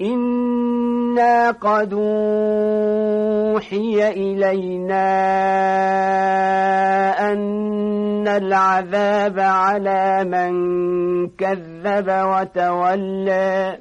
إنا قد أوحي إلينا أن العذاب على من كذب وتولى